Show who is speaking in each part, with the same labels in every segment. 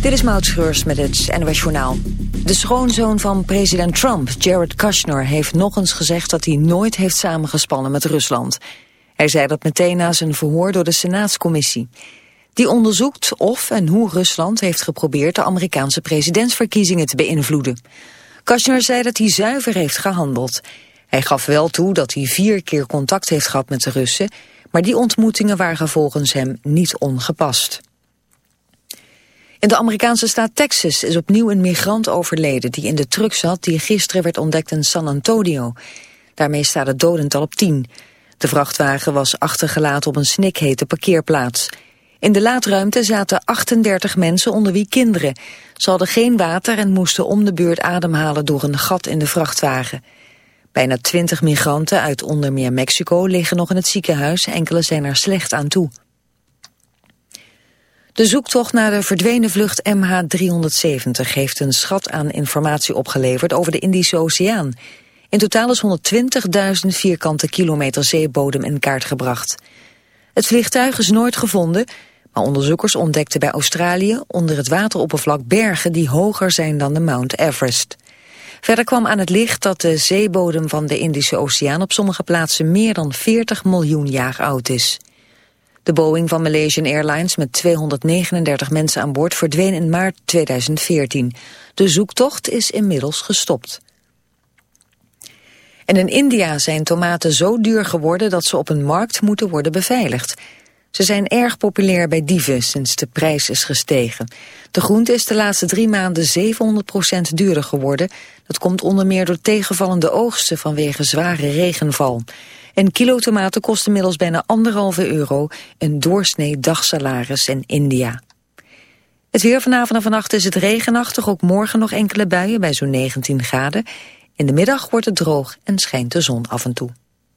Speaker 1: Dit is Maud Schreurs met het NOS Journaal. De schoonzoon van president Trump, Jared Kushner, heeft nog eens gezegd dat hij nooit heeft samengespannen met Rusland. Hij zei dat meteen na zijn verhoor door de Senaatscommissie. Die onderzoekt of en hoe Rusland heeft geprobeerd de Amerikaanse presidentsverkiezingen te beïnvloeden. Kushner zei dat hij zuiver heeft gehandeld. Hij gaf wel toe dat hij vier keer contact heeft gehad met de Russen, maar die ontmoetingen waren volgens hem niet ongepast. In de Amerikaanse staat Texas is opnieuw een migrant overleden... die in de truck zat die gisteren werd ontdekt in San Antonio. Daarmee staat het dodental op 10. De vrachtwagen was achtergelaten op een snikhete parkeerplaats. In de laadruimte zaten 38 mensen onder wie kinderen. Ze hadden geen water en moesten om de beurt ademhalen door een gat in de vrachtwagen. Bijna 20 migranten uit onder meer Mexico liggen nog in het ziekenhuis. Enkele zijn er slecht aan toe. De zoektocht naar de verdwenen vlucht MH370 heeft een schat aan informatie opgeleverd over de Indische Oceaan. In totaal is 120.000 vierkante kilometer zeebodem in kaart gebracht. Het vliegtuig is nooit gevonden, maar onderzoekers ontdekten bij Australië onder het wateroppervlak bergen die hoger zijn dan de Mount Everest. Verder kwam aan het licht dat de zeebodem van de Indische Oceaan op sommige plaatsen meer dan 40 miljoen jaar oud is. De Boeing van Malaysian Airlines met 239 mensen aan boord verdween in maart 2014. De zoektocht is inmiddels gestopt. En in India zijn tomaten zo duur geworden dat ze op een markt moeten worden beveiligd. Ze zijn erg populair bij dieven sinds de prijs is gestegen. De groente is de laatste drie maanden 700% duurder geworden. Dat komt onder meer door tegenvallende oogsten vanwege zware regenval. Een kilo tomaten kost inmiddels bijna anderhalve euro, een doorsnee dagsalaris in India. Het weer vanavond en vannacht is het regenachtig, ook morgen nog enkele buien bij zo'n 19 graden. In de middag wordt het droog en schijnt de zon af en toe.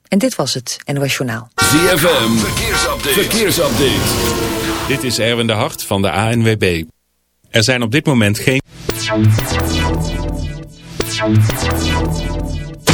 Speaker 1: En dit was het NOS Journaal.
Speaker 2: ZFM, verkeersupdate. verkeersupdate.
Speaker 3: Dit is Erwin de Hart van de ANWB. Er zijn op dit moment geen...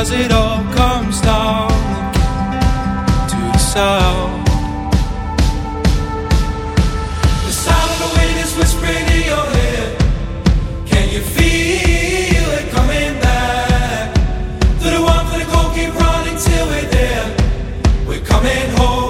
Speaker 4: as it all comes down again to the sound. The sound of the wind is whispering in your head. Can you feel it coming back? Through the warmth of the cold, keep running till we're there. We're coming home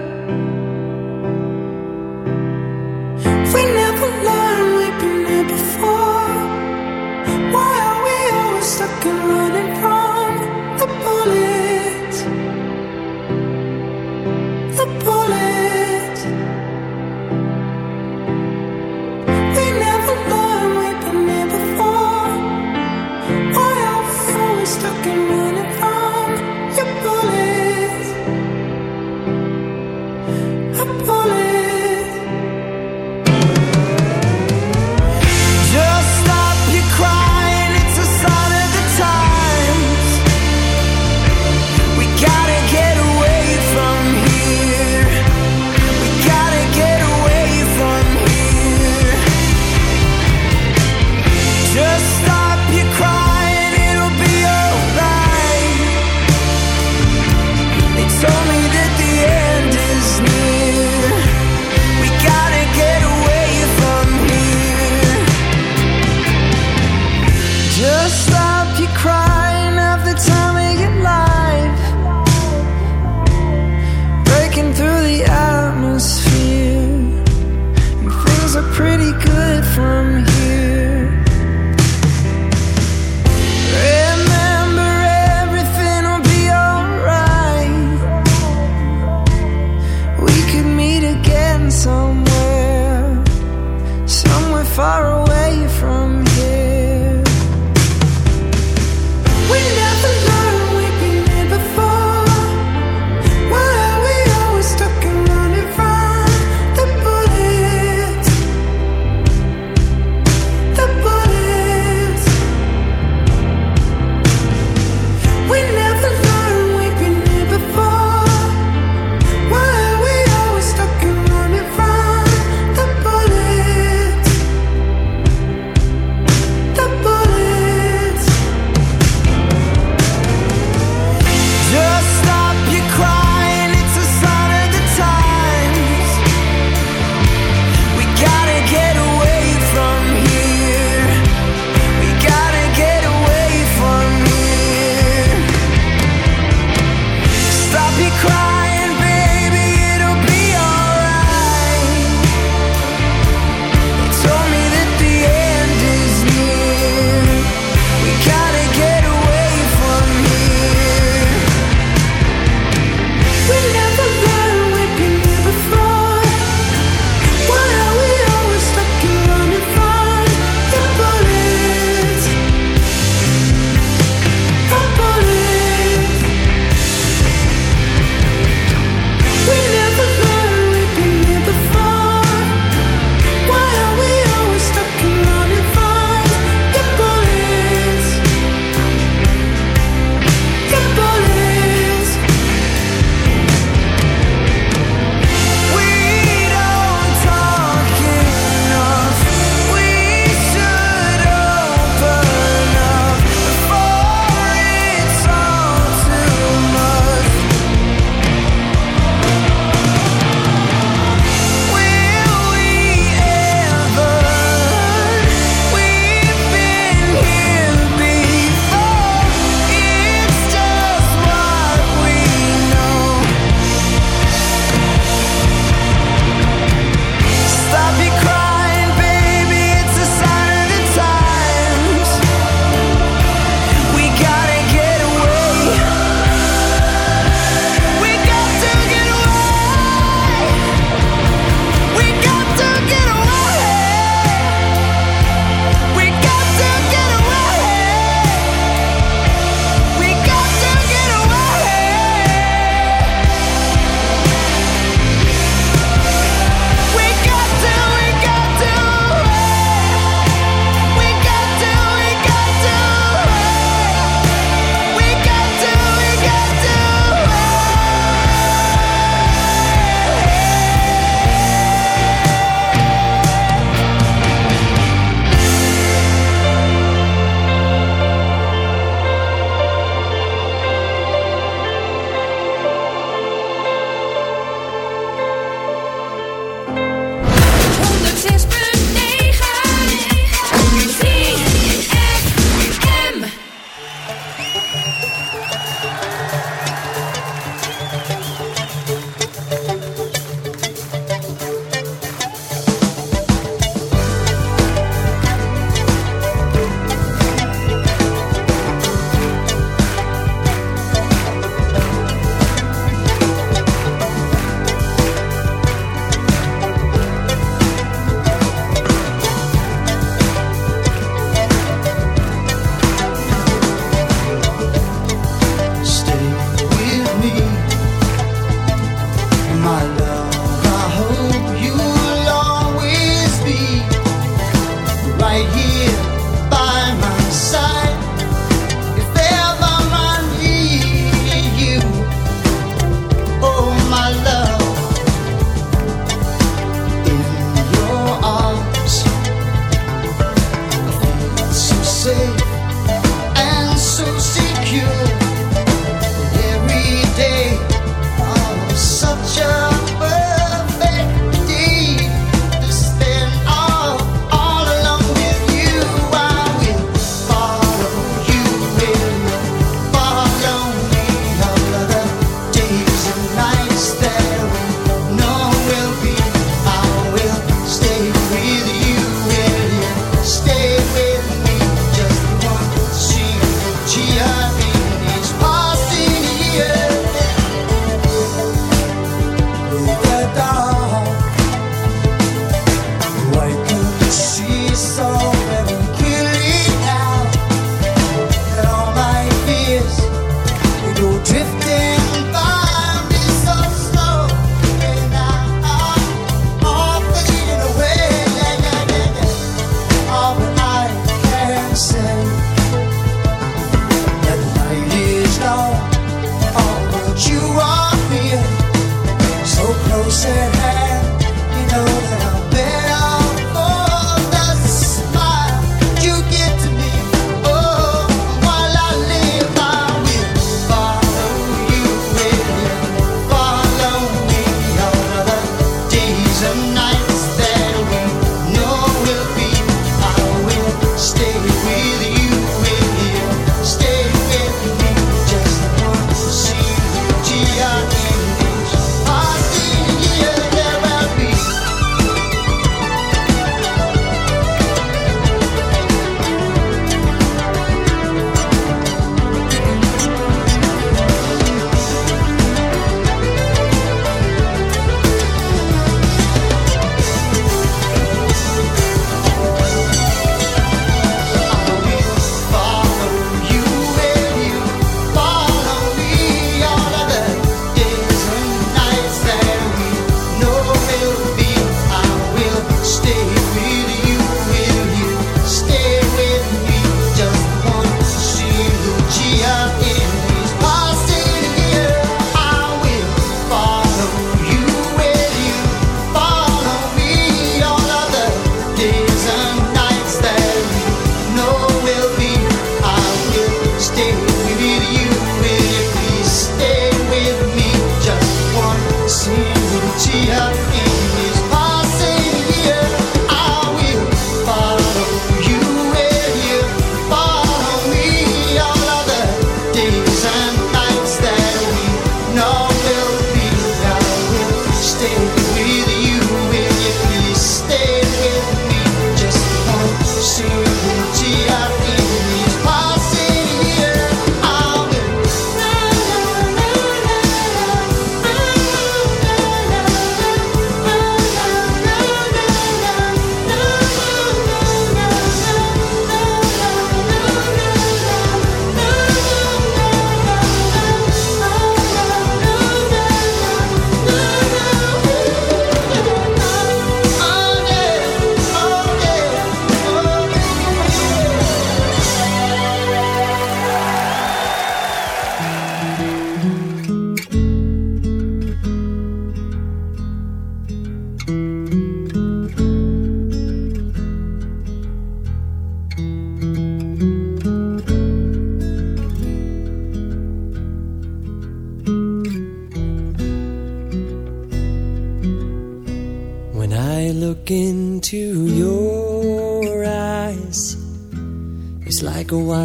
Speaker 5: Look into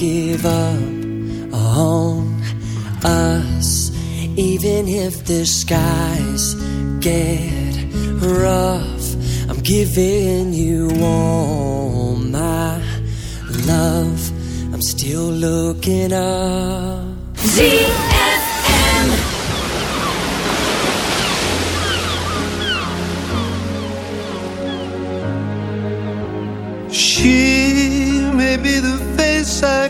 Speaker 6: Give up on us, even if the skies get rough. I'm giving you all my love. I'm still looking up.
Speaker 7: ZFM.
Speaker 8: She may be the face I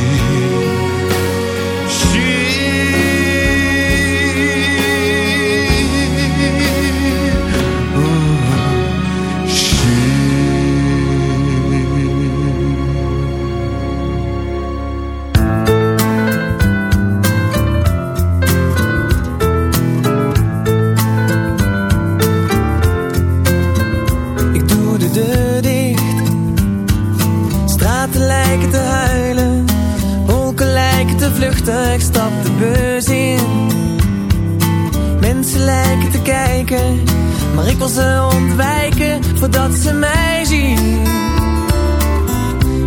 Speaker 6: Ze ontwijken voordat ze mij zien.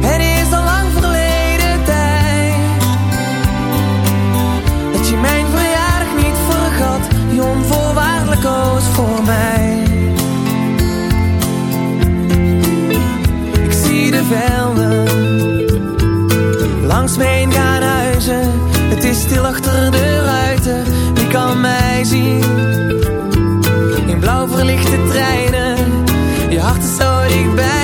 Speaker 6: Het is al lang verleden tijd. Dat je mijn verjaardag niet vergat. Die onvoorwaardelijk koos voor mij. Ik zie de velden Langs me heen gaan huizen Lichte treinen. Je hart is zo dichtbij.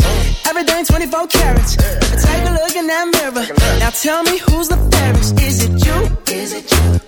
Speaker 2: carrots. Everything 24 carats. Take a look in that mirror. Now tell me who's the fairest. Is it you? Is it you?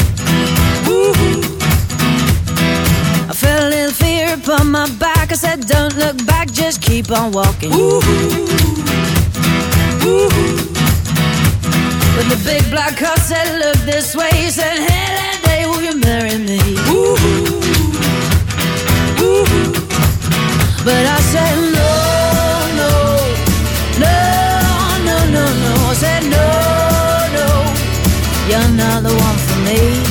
Speaker 9: I
Speaker 10: felt a little fear upon my back. I said, Don't look back, just keep on walking. Ooh. Ooh. When the big black car said, Look this way. He said, Helen, day will you marry me? Ooh. Ooh. But I said, No, no, no, no, no, no. I said, No, no, you're not the one for me.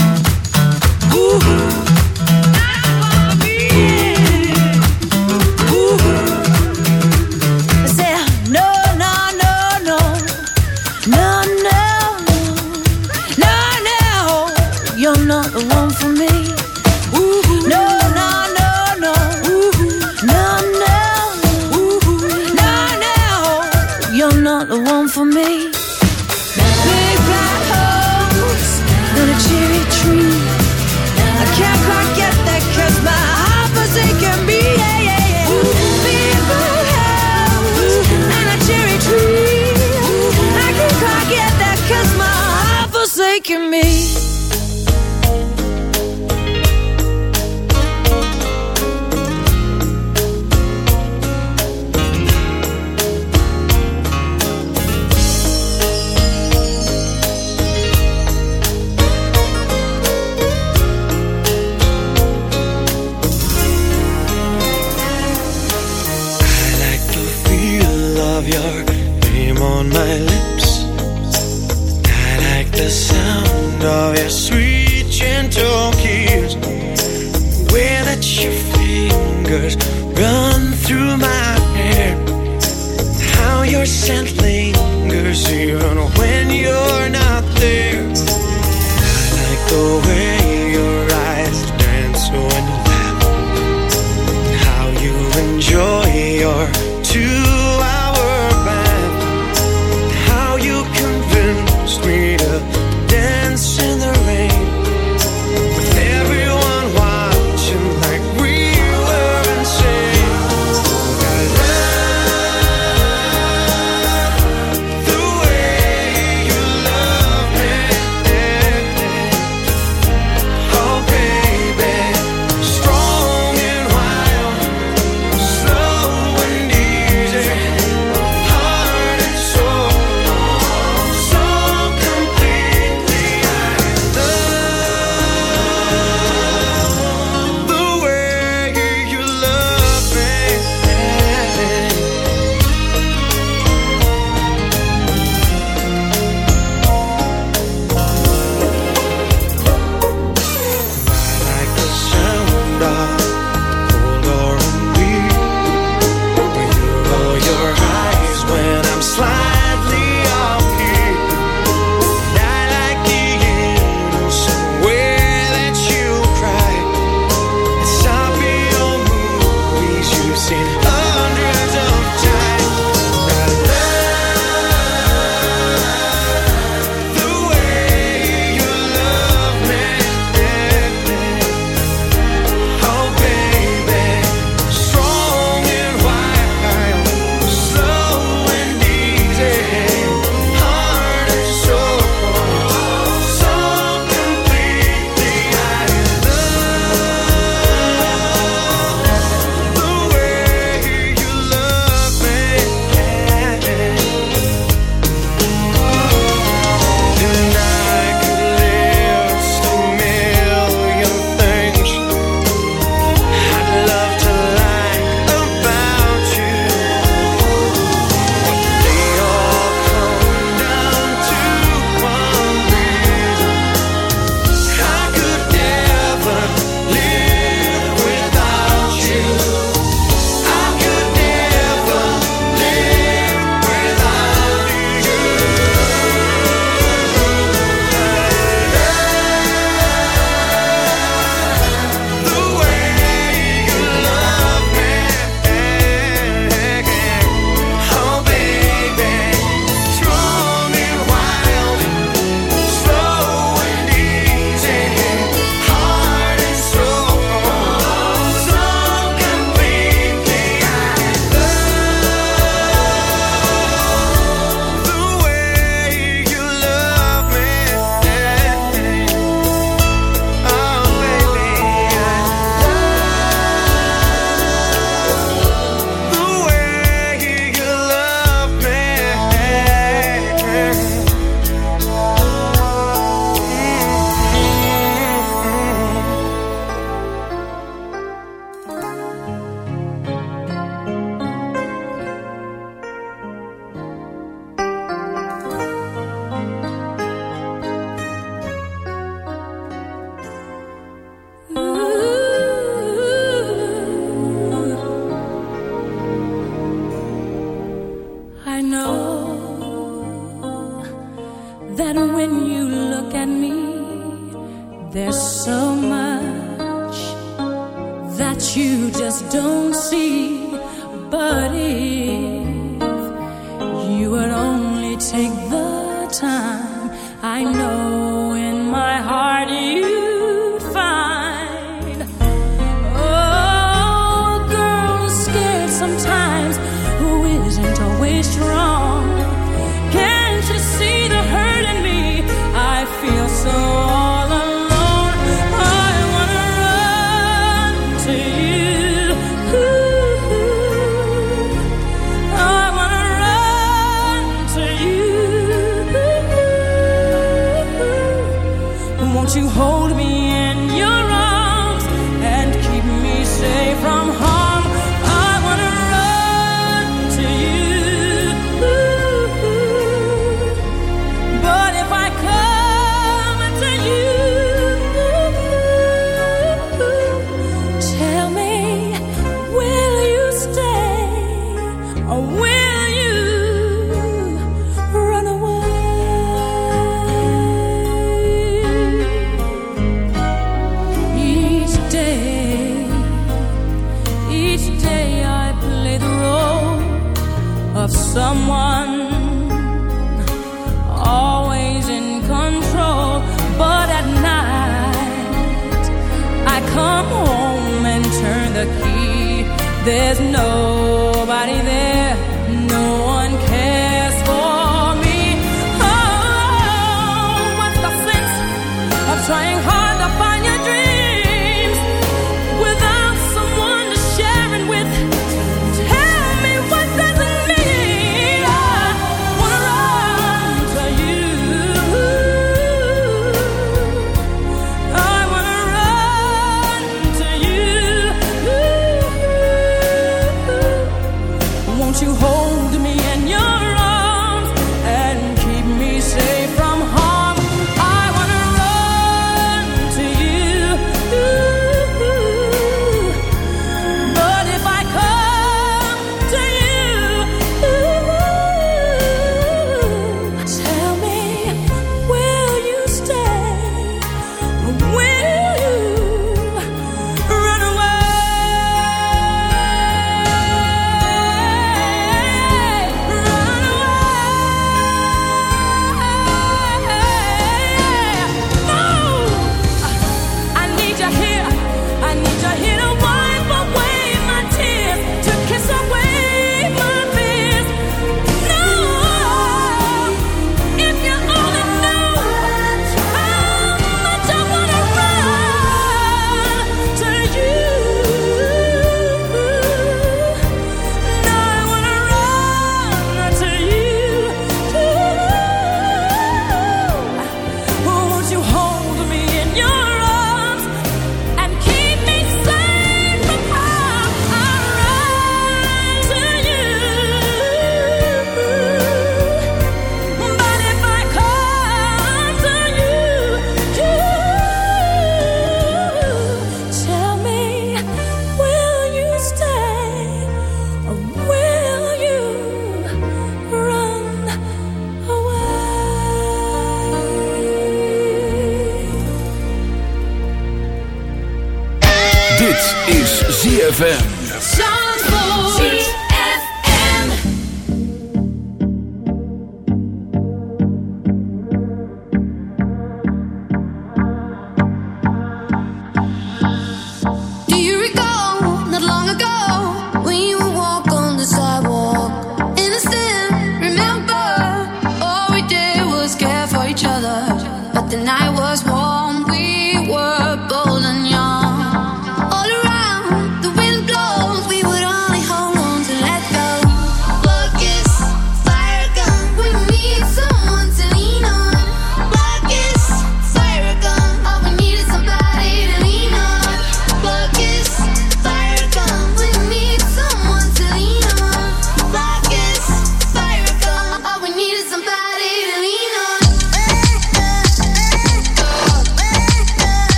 Speaker 10: Ooh. Forsaken me.